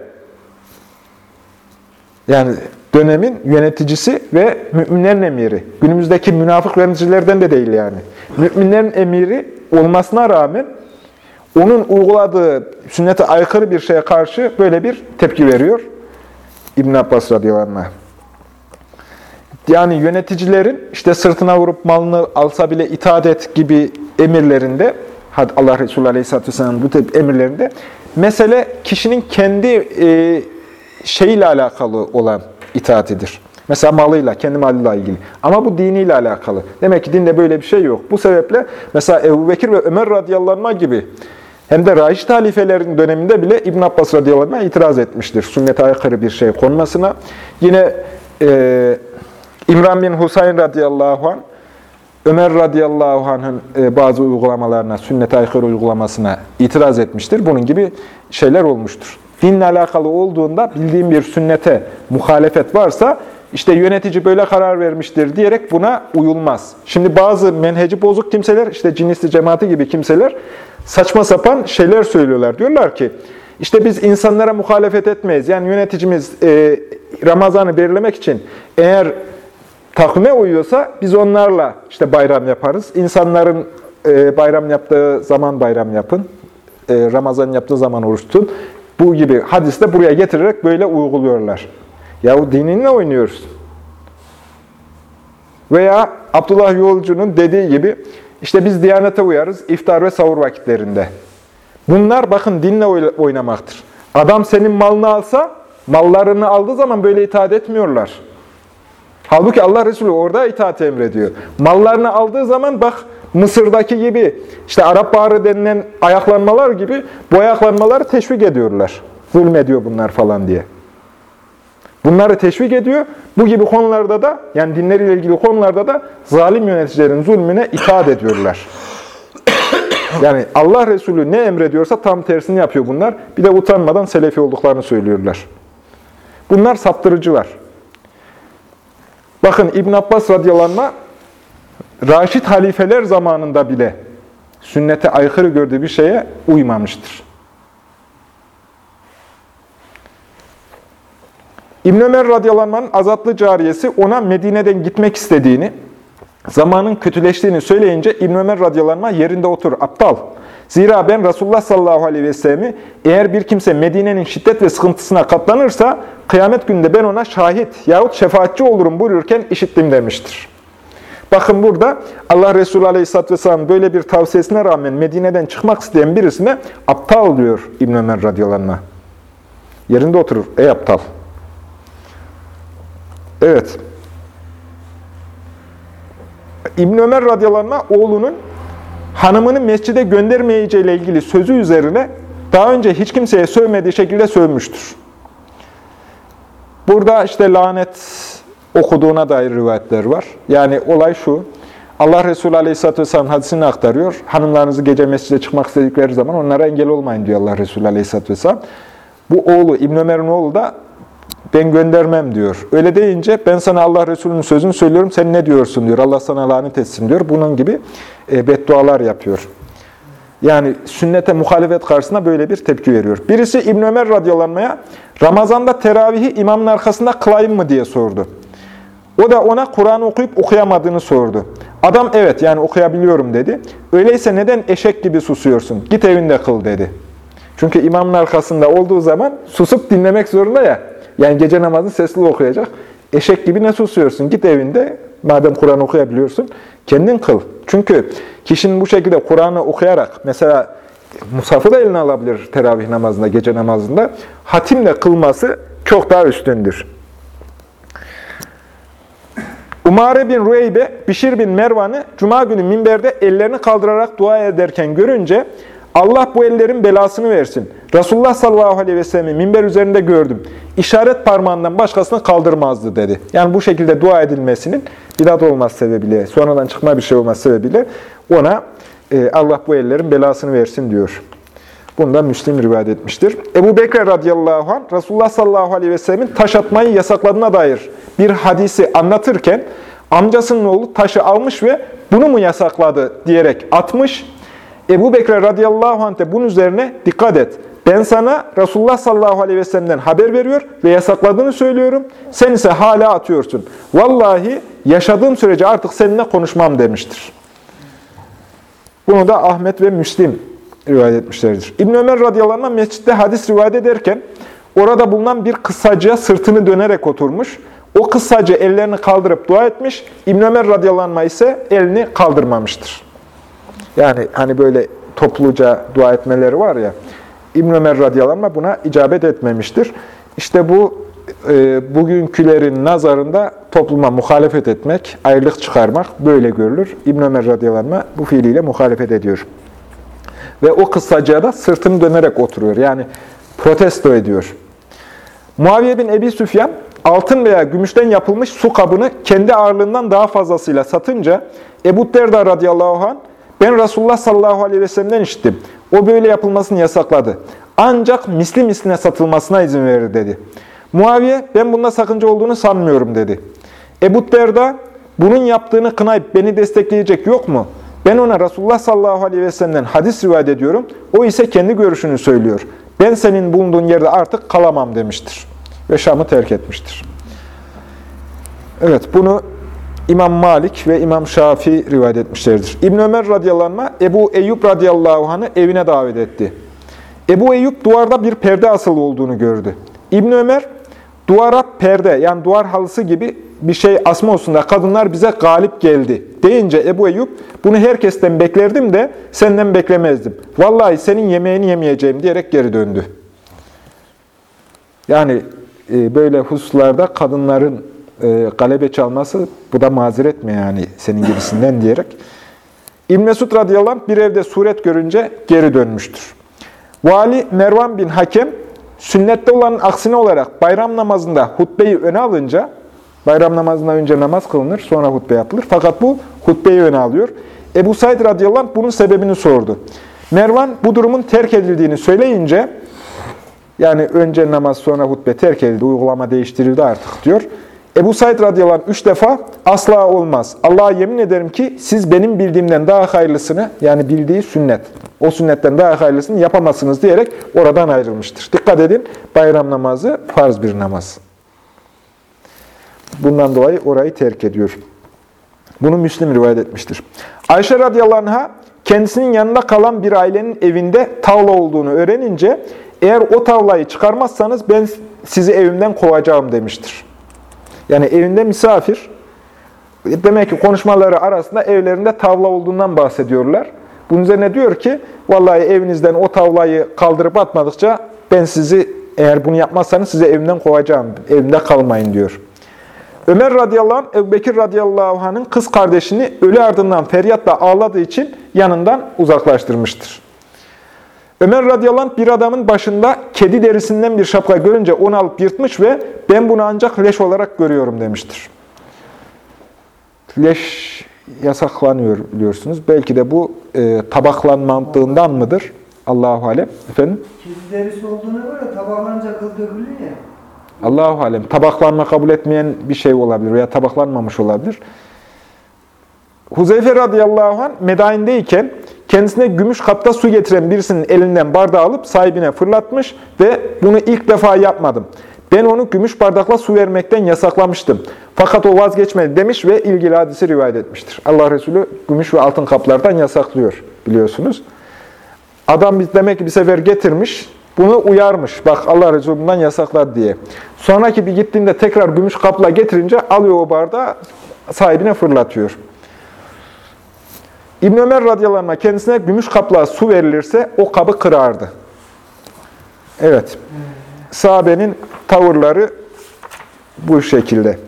yani dönemin yöneticisi ve müminlerin emiri. Günümüzdeki münafık yöneticilerden de değil yani. Müminlerin emiri olmasına rağmen onun uyguladığı sünnete aykırı bir şeye karşı böyle bir tepki veriyor. İbn Abbas radıyallahu anh. Yani yöneticilerin işte sırtına vurup malını alsa bile itaat et gibi emirlerinde, Allah Resulü Aleyhisselatü Vesselam bu tip emirlerinde, mesele kişinin kendi e, şeyiyle alakalı olan itaatidir. Mesela malıyla, kendi malıyla ilgili. Ama bu diniyle alakalı. Demek ki dinde böyle bir şey yok. Bu sebeple mesela Ebu Bekir ve Ömer radıyallahu gibi hem de Raşid halifelerin döneminde bile İbn Abbas radıyallahu anh itiraz etmiştir. Sünnete aykırı bir şey konmasına. Yine e, İmran bin Husayn radıyallahu anh, Ömer radıyallahu anh'ın e, bazı uygulamalarına, sünnete aykırı uygulamasına itiraz etmiştir. Bunun gibi şeyler olmuştur. Dinle alakalı olduğunda bildiğim bir sünnete muhalefet varsa, işte yönetici böyle karar vermiştir diyerek buna uyulmaz. Şimdi bazı menheci bozuk kimseler, işte cinisli cemaati gibi kimseler saçma sapan şeyler söylüyorlar. Diyorlar ki, işte biz insanlara muhalefet etmeyiz. Yani yöneticimiz e, Ramazan'ı belirlemek için eğer takvime uyuyorsa biz onlarla işte bayram yaparız. İnsanların e, bayram yaptığı zaman bayram yapın. E, Ramazan yaptığı zaman oruç tutun. Bu gibi hadiste buraya getirerek böyle uyguluyorlar. Yahu dininle oynuyoruz. Veya Abdullah Yolcu'nun dediği gibi işte biz Diyanete uyarız iftar ve savur vakitlerinde. Bunlar bakın dinle oynamaktır. Adam senin malını alsa, mallarını aldığı zaman böyle itaat etmiyorlar. Halbuki Allah Resulü orada itaat emrediyor. Mallarını aldığı zaman bak Mısır'daki gibi işte Arap Baharı denilen ayaklanmalar gibi bu ayaklanmaları teşvik ediyorlar. Zulmediyor bunlar falan diye. Bunları teşvik ediyor. Bu gibi konularda da yani dinleriyle ilgili konularda da zalim yöneticilerin zulmüne itaat ediyorlar. Yani Allah Resulü ne emrediyorsa tam tersini yapıyor bunlar. Bir de utanmadan selefi olduklarını söylüyorlar. Bunlar saptırıcılar. Bakın İbn Abbas radıyallahu anh, Raşid halifeler zamanında bile sünnete aykırı gördüğü bir şeye uymamıştır. İbn Ömer radıyallahu azatlı cariyesi ona Medine'den gitmek istediğini, zamanın kötüleştiğini söyleyince İbn Ömer radıyallahu yerinde otur, aptal. Zira ben Resulullah sallallahu aleyhi ve sellemi eğer bir kimse Medine'nin şiddet ve sıkıntısına katlanırsa kıyamet günde ben ona şahit yahut şefaatçi olurum buyururken işittim demiştir. Bakın burada Allah Resulü Aleyhisselatü Vesselam böyle bir tavsiyesine rağmen Medine'den çıkmak isteyen birisine aptal diyor İbn Ömer radıyallahu anh. Yerinde oturur. Ey aptal. Evet. İbn Ömer radıyallahu oğlunun hanımını mescide göndermeyeceğiyle ilgili sözü üzerine daha önce hiç kimseye sövmediği şekilde sövmüştür. Burada işte lanet okuduğuna dair rivayetler var. Yani olay şu, Allah Resulü Aleyhisselatü Vesselam hadisini aktarıyor. Hanımlarınızı gece mescide çıkmak istedikleri zaman onlara engel olmayın diyor Allah Resulü Aleyhisselatü Vesselam. Bu oğlu, İbn Ömer'in oğlu da ben göndermem diyor. Öyle deyince ben sana Allah Resulü'nün sözünü söylüyorum, sen ne diyorsun diyor. Allah sana lanet etsin diyor. Bunun gibi e, beddualar yapıyor. Yani sünnete muhalefet karşısında böyle bir tepki veriyor. Birisi İbn Ömer radyalanmaya Ramazan'da teravihi imamın arkasında kılayım mı diye sordu. O da ona Kur'an okuyup okuyamadığını sordu. Adam evet yani okuyabiliyorum dedi. Öyleyse neden eşek gibi susuyorsun? Git evinde kıl dedi. Çünkü imamın arkasında olduğu zaman susup dinlemek zorunda ya. Yani gece namazını sesli okuyacak. Eşek gibi ne susuyorsun? Git evinde, madem Kur'an okuyabiliyorsun, kendin kıl. Çünkü kişinin bu şekilde Kur'an'ı okuyarak, mesela Musaf'ı da eline alabilir teravih namazında, gece namazında, hatimle kılması çok daha üstündür. Umare bin Rüeybe, Bişir bin Mervan'ı Cuma günü minberde ellerini kaldırarak dua ederken görünce, Allah bu ellerin belasını versin. Resulullah sallallahu aleyhi ve sellem'i minber üzerinde gördüm. İşaret parmağından başkasını kaldırmazdı dedi. Yani bu şekilde dua edilmesinin bidat olması sebebiyle, sonradan çıkma bir şey olması sebebiyle ona e, Allah bu ellerin belasını versin diyor. Bunu da Müslim rivayet etmiştir. Ebu Bekir radıyallahu anh, Resulullah sallallahu aleyhi ve sellemin taş atmayı yasakladığına dair bir hadisi anlatırken, amcasının oğlu taşı almış ve bunu mu yasakladı diyerek atmış. Ebu Bekir radıyallahu anh de bunun üzerine dikkat et. Ben sana Resulullah sallallahu aleyhi ve sellem'den haber veriyor ve yasakladığını söylüyorum. Sen ise hala atıyorsun. Vallahi yaşadığım sürece artık seninle konuşmam demiştir. Bunu da Ahmet ve Müslim rivayet etmişlerdir. İbn Ömer radıyallahu anh mescitte hadis rivayet ederken orada bulunan bir kıssacıya sırtını dönerek oturmuş. O kıssacı ellerini kaldırıp dua etmiş. İbn Ömer radıyallahu anh ise elini kaldırmamıştır. Yani hani böyle topluca dua etmeleri var ya. İbn Ömer radıyallahu buna icabet etmemiştir. İşte bu e, bugünkülerin nazarında topluma muhalefet etmek, ayrılık çıkarmak böyle görülür. İbn Ömer radıyallahu bu fiiliyle muhalefet ediyor. Ve o kıssacıya da sırtını dönerek oturuyor. Yani protesto ediyor. Muaviye bin Ebi Süfyan, altın veya gümüşten yapılmış su kabını kendi ağırlığından daha fazlasıyla satınca, Ebu Derda radıyallahu anh, ben Resulullah sallallahu aleyhi ve sellem'den işittim. O böyle yapılmasını yasakladı. Ancak misli misline satılmasına izin verir dedi. Muaviye, ben bunda sakınca olduğunu sanmıyorum dedi. Ebu Derda, bunun yaptığını kınayıp beni destekleyecek yok mu? Ben ona Resulullah sallallahu aleyhi ve sellem'den hadis rivayet ediyorum. O ise kendi görüşünü söylüyor. Ben senin bulunduğun yerde artık kalamam demiştir. Ve Şam'ı terk etmiştir. Evet, bunu İmam Malik ve İmam Şafii rivayet etmişlerdir. İbn Ömer radıyallahu Ebu Eyyub radıyallahu anh'ı evine davet etti. Ebu Eyyub duvarda bir perde asılı olduğunu gördü. İbn Ömer, duvara perde yani duvar halısı gibi bir şey asma olsun da kadınlar bize galip geldi deyince Ebu Eyyub bunu herkesten beklerdim de senden beklemezdim. Vallahi senin yemeğini yemeyeceğim diyerek geri döndü. Yani e, böyle hususlarda kadınların e, galebe çalması bu da mazeret mi yani senin gibisinden diyerek. İbn Mesud radıyallahu anh bir evde suret görünce geri dönmüştür. Vali Mervan bin Hakem sünnette olanın aksine olarak bayram namazında hutbeyi öne alınca bayram namazından önce namaz kılınır sonra hutbe yapılır. Fakat bu hutbeyi öne alıyor. Ebu Said radıyallahu anh bunun sebebini sordu. Mervan bu durumun terk edildiğini söyleyince yani önce namaz sonra hutbe terk edildi, uygulama değiştirildi artık diyor. Ebu Said radıyallahu anh üç defa asla olmaz. Allah'a yemin ederim ki siz benim bildiğimden daha hayırlısını yani bildiği sünnet, o sünnetten daha hayırlısını yapamazsınız diyerek oradan ayrılmıştır. Dikkat edin bayram namazı farz bir namaz. Bundan dolayı orayı terk ediyor. Bunu Müslim rivayet etmiştir. Ayşe radıyallahu anh'a kendisinin yanında kalan bir ailenin evinde tavla olduğunu öğrenince eğer o tavlayı çıkarmazsanız ben sizi evimden kovacağım demiştir. Yani evinde misafir. Demek ki konuşmaları arasında evlerinde tavla olduğundan bahsediyorlar. Bunun üzerine diyor ki, vallahi evinizden o tavlayı kaldırıp atmadıkça ben sizi, eğer bunu yapmazsanız size evimden kovacağım, evimde kalmayın diyor. Ömer radıyallahu anh, Ebu Bekir radıyallahu anh'ın kız kardeşini ölü ardından feryatla ağladığı için yanından uzaklaştırmıştır. Ömer radıyallahu anh bir adamın başında kedi derisinden bir şapka görünce onu alıp yırtmış ve ben bunu ancak leş olarak görüyorum demiştir. Leş yasaklanıyor biliyorsunuz. Belki de bu e, tabaklanmadığından mıdır? Allahu alem. Efendim? Kedi derisi olduğuna göre tabaklanınca kıl dökülür ya. Allahu alem. Tabaklanma kabul etmeyen bir şey olabilir veya tabaklanmamış olabilir. Huzeyfe radıyallahu anh Medain'deyken kendisine gümüş kapta su getiren birisinin elinden bardağı alıp sahibine fırlatmış ve bunu ilk defa yapmadım. Ben onu gümüş bardakla su vermekten yasaklamıştım. Fakat o vazgeçmedi demiş ve ilgili hadisi rivayet etmiştir. Allah Resulü gümüş ve altın kaplardan yasaklıyor biliyorsunuz. Adam demek ki bir sefer getirmiş, bunu uyarmış. Bak Allah Resulü bundan yasaklar diye. Sonraki bir gittiğinde tekrar gümüş kapla getirince alıyor o bardağı sahibine fırlatıyor. İbn Ömer radıyallahu kendisine gümüş kapla su verilirse o kabı kırardı. Evet. Sahabenin tavırları bu şekilde.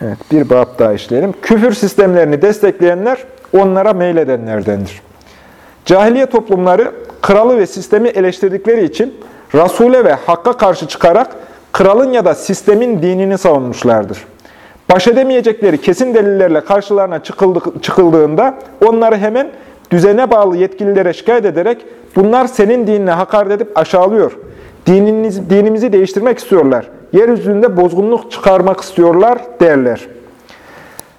Evet, bir bab daha işleyelim. Küfür sistemlerini destekleyenler onlara meyledenlerdendir. Cahiliye toplumları kralı ve sistemi eleştirdikleri için Rasule ve Hakk'a karşı çıkarak kralın ya da sistemin dinini savunmuşlardır. Baş edemeyecekleri kesin delillerle karşılarına çıkıldığında onları hemen düzene bağlı yetkililere şikayet ederek bunlar senin dinine hakaret edip aşağılıyor. Dininiz, dinimizi değiştirmek istiyorlar. Yeryüzünde bozgunluk çıkarmak istiyorlar derler.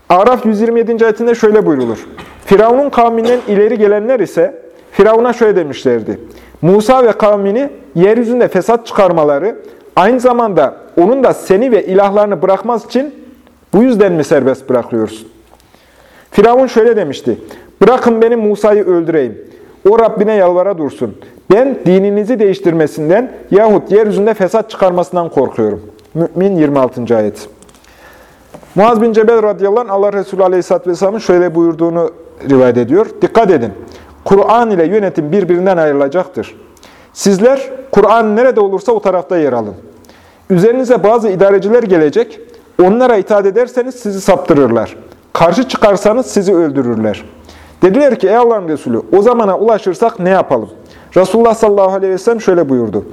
Araf 127. ayetinde şöyle buyrulur. Firavun'un kavminden ileri gelenler ise Firavun'a şöyle demişlerdi. Musa ve kavmini yeryüzünde fesat çıkarmaları, aynı zamanda onun da seni ve ilahlarını bırakmaz için bu yüzden mi serbest bırakıyorsun? Firavun şöyle demişti. Bırakın beni Musa'yı öldüreyim. O Rabbine yalvara dursun. Ben dininizi değiştirmesinden yahut yeryüzünde fesat çıkarmasından korkuyorum. Mü'min 26. ayet. Muaz bin Cebel radıyallahu anh Allah Resulü aleyhisselatü vesselamın şöyle buyurduğunu rivayet ediyor. Dikkat edin. Kur'an ile yönetim birbirinden ayrılacaktır. Sizler Kur'an nerede olursa o tarafta yer alın. Üzerinize bazı idareciler gelecek. Onlara itaat ederseniz sizi saptırırlar. Karşı çıkarsanız sizi öldürürler. Dediler ki ey Allah'ın Resulü o zamana ulaşırsak ne yapalım? Resulullah sallallahu aleyhi ve sellem şöyle buyurdu.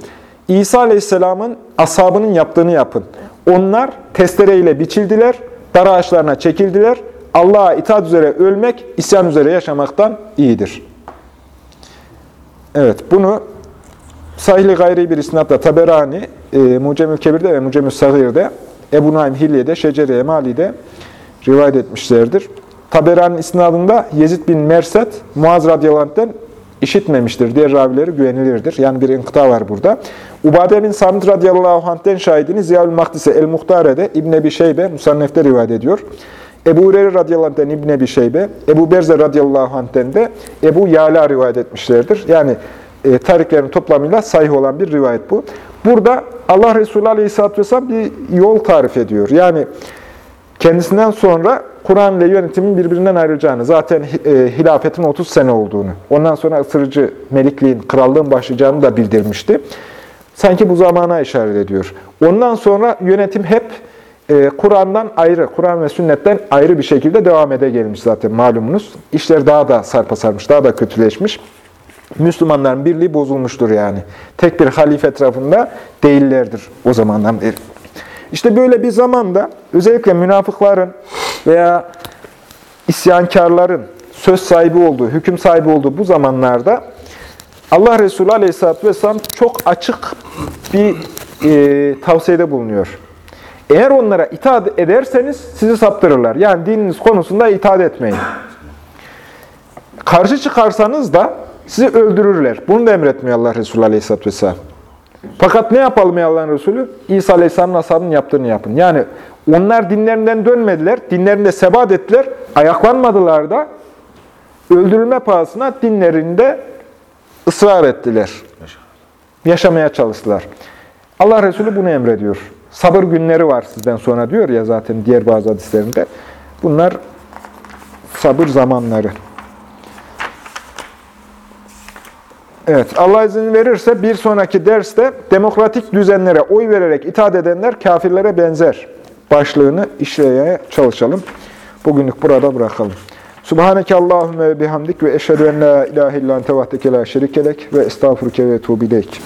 İsa aleyhisselamın ashabının yaptığını yapın. Onlar testereyle biçildiler, dar ağaçlarına çekildiler. Allah'a itaat üzere ölmek, isyan üzere yaşamaktan iyidir. Evet, bunu sahili gayri bir isnatla Taberani, e, Mucemül Kebir'de ve Mucemül Sagir'de, Ebu Naim Hilye'de, Şeceri Emali'de rivayet etmişlerdir. Taberani'nin isnadında Yezid bin Merset, Muaz radıyallahu işitmemiştir. Diğer ravileri güvenilirdir. Yani bir inkıta var burada. Ubade bin Samit radıyallahu anh'ten şahidini Ziyal-ül Mahdise El-Muhtare'de İbn Ebi Şeybe Musannef'te rivayet ediyor. Ebu Hureyre radıyallahu anh'ten İbn Ebi Şeybe, Ebu Berze radıyallahu anh'ten de Ebu Yala rivayet etmişlerdir. Yani e, tariklerin toplamıyla sahih olan bir rivayet bu. Burada Allah Resulü aleyhisselatü vesselam bir yol tarif ediyor. Yani kendisinden sonra Kur'an ile yönetimin birbirinden ayrılacağını, zaten e, hilafetin 30 sene olduğunu, ondan sonra ısırıcı melikliğin, krallığın başlayacağını da bildirmişti. Sanki bu zamana işaret ediyor. Ondan sonra yönetim hep e, Kur'an'dan ayrı, Kur'an ve sünnetten ayrı bir şekilde devam ede gelmiş zaten malumunuz. İşler daha da sarpa sarmış, daha da kötüleşmiş. Müslümanların birliği bozulmuştur yani. Tek bir halife etrafında değillerdir o zamandan beri. İşte böyle bir zamanda özellikle münafıkların veya isyankarların söz sahibi olduğu, hüküm sahibi olduğu bu zamanlarda Allah Resulü Aleyhisselatü Vesselam çok açık bir e, tavsiyede bulunuyor. Eğer onlara itaat ederseniz sizi saptırırlar. Yani dininiz konusunda itaat etmeyin. Karşı çıkarsanız da sizi öldürürler. Bunu da emretmiyor Allah Resulü Aleyhisselatü Vesselam. Fakat ne yapalım ey Allah'ın Resulü? İsa Aleyhisselam'ın ashabının yaptığını yapın. Yani onlar dinlerinden dönmediler, dinlerinde sebat ettiler, ayaklanmadılar da öldürülme pahasına dinlerinde ısrar ettiler. Yaşamaya çalıştılar. Allah Resulü bunu emrediyor. Sabır günleri var sizden sonra diyor ya zaten diğer bazı hadislerinde. Bunlar sabır zamanları. Evet, Allah izin verirse bir sonraki derste demokratik düzenlere oy vererek itaat edenler kafirlere benzer başlığını işlemeye çalışalım. Bugünlük burada bırakalım. Subhaneke Allahümme ve bihamdik ve eşhedü en la ilahe illan tevahdeke la şerikelek ve estağfurke ve tuğbileyk.